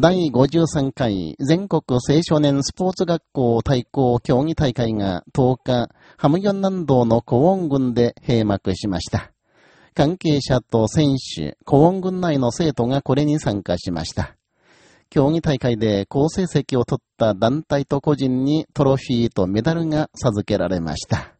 第53回全国青少年スポーツ学校対抗競技大会が10日、ハムギョン南道のコウォン郡で閉幕しました。関係者と選手、コウォン郡内の生徒がこれに参加しました。競技大会で好成績を取った団体と個人にトロフィーとメダルが授けられました。